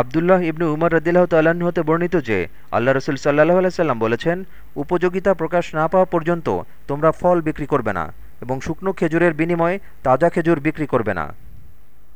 আবদুল্লাহ ইবনু উমর রদিল্লাহ তাল্লাহ্ন হতে বর্ণিত যে, আল্লাহ রসুল সাল্লাহ আলাইসাল্লাম বলেছেন, উপযোগিতা প্রকাশ না পাওয়া পর্যন্ত তোমরা ফল বিক্রি করবে না এবং শুকনো খেজুরের বিনিময়ে তাজা খেজুর বিক্রি করবে না।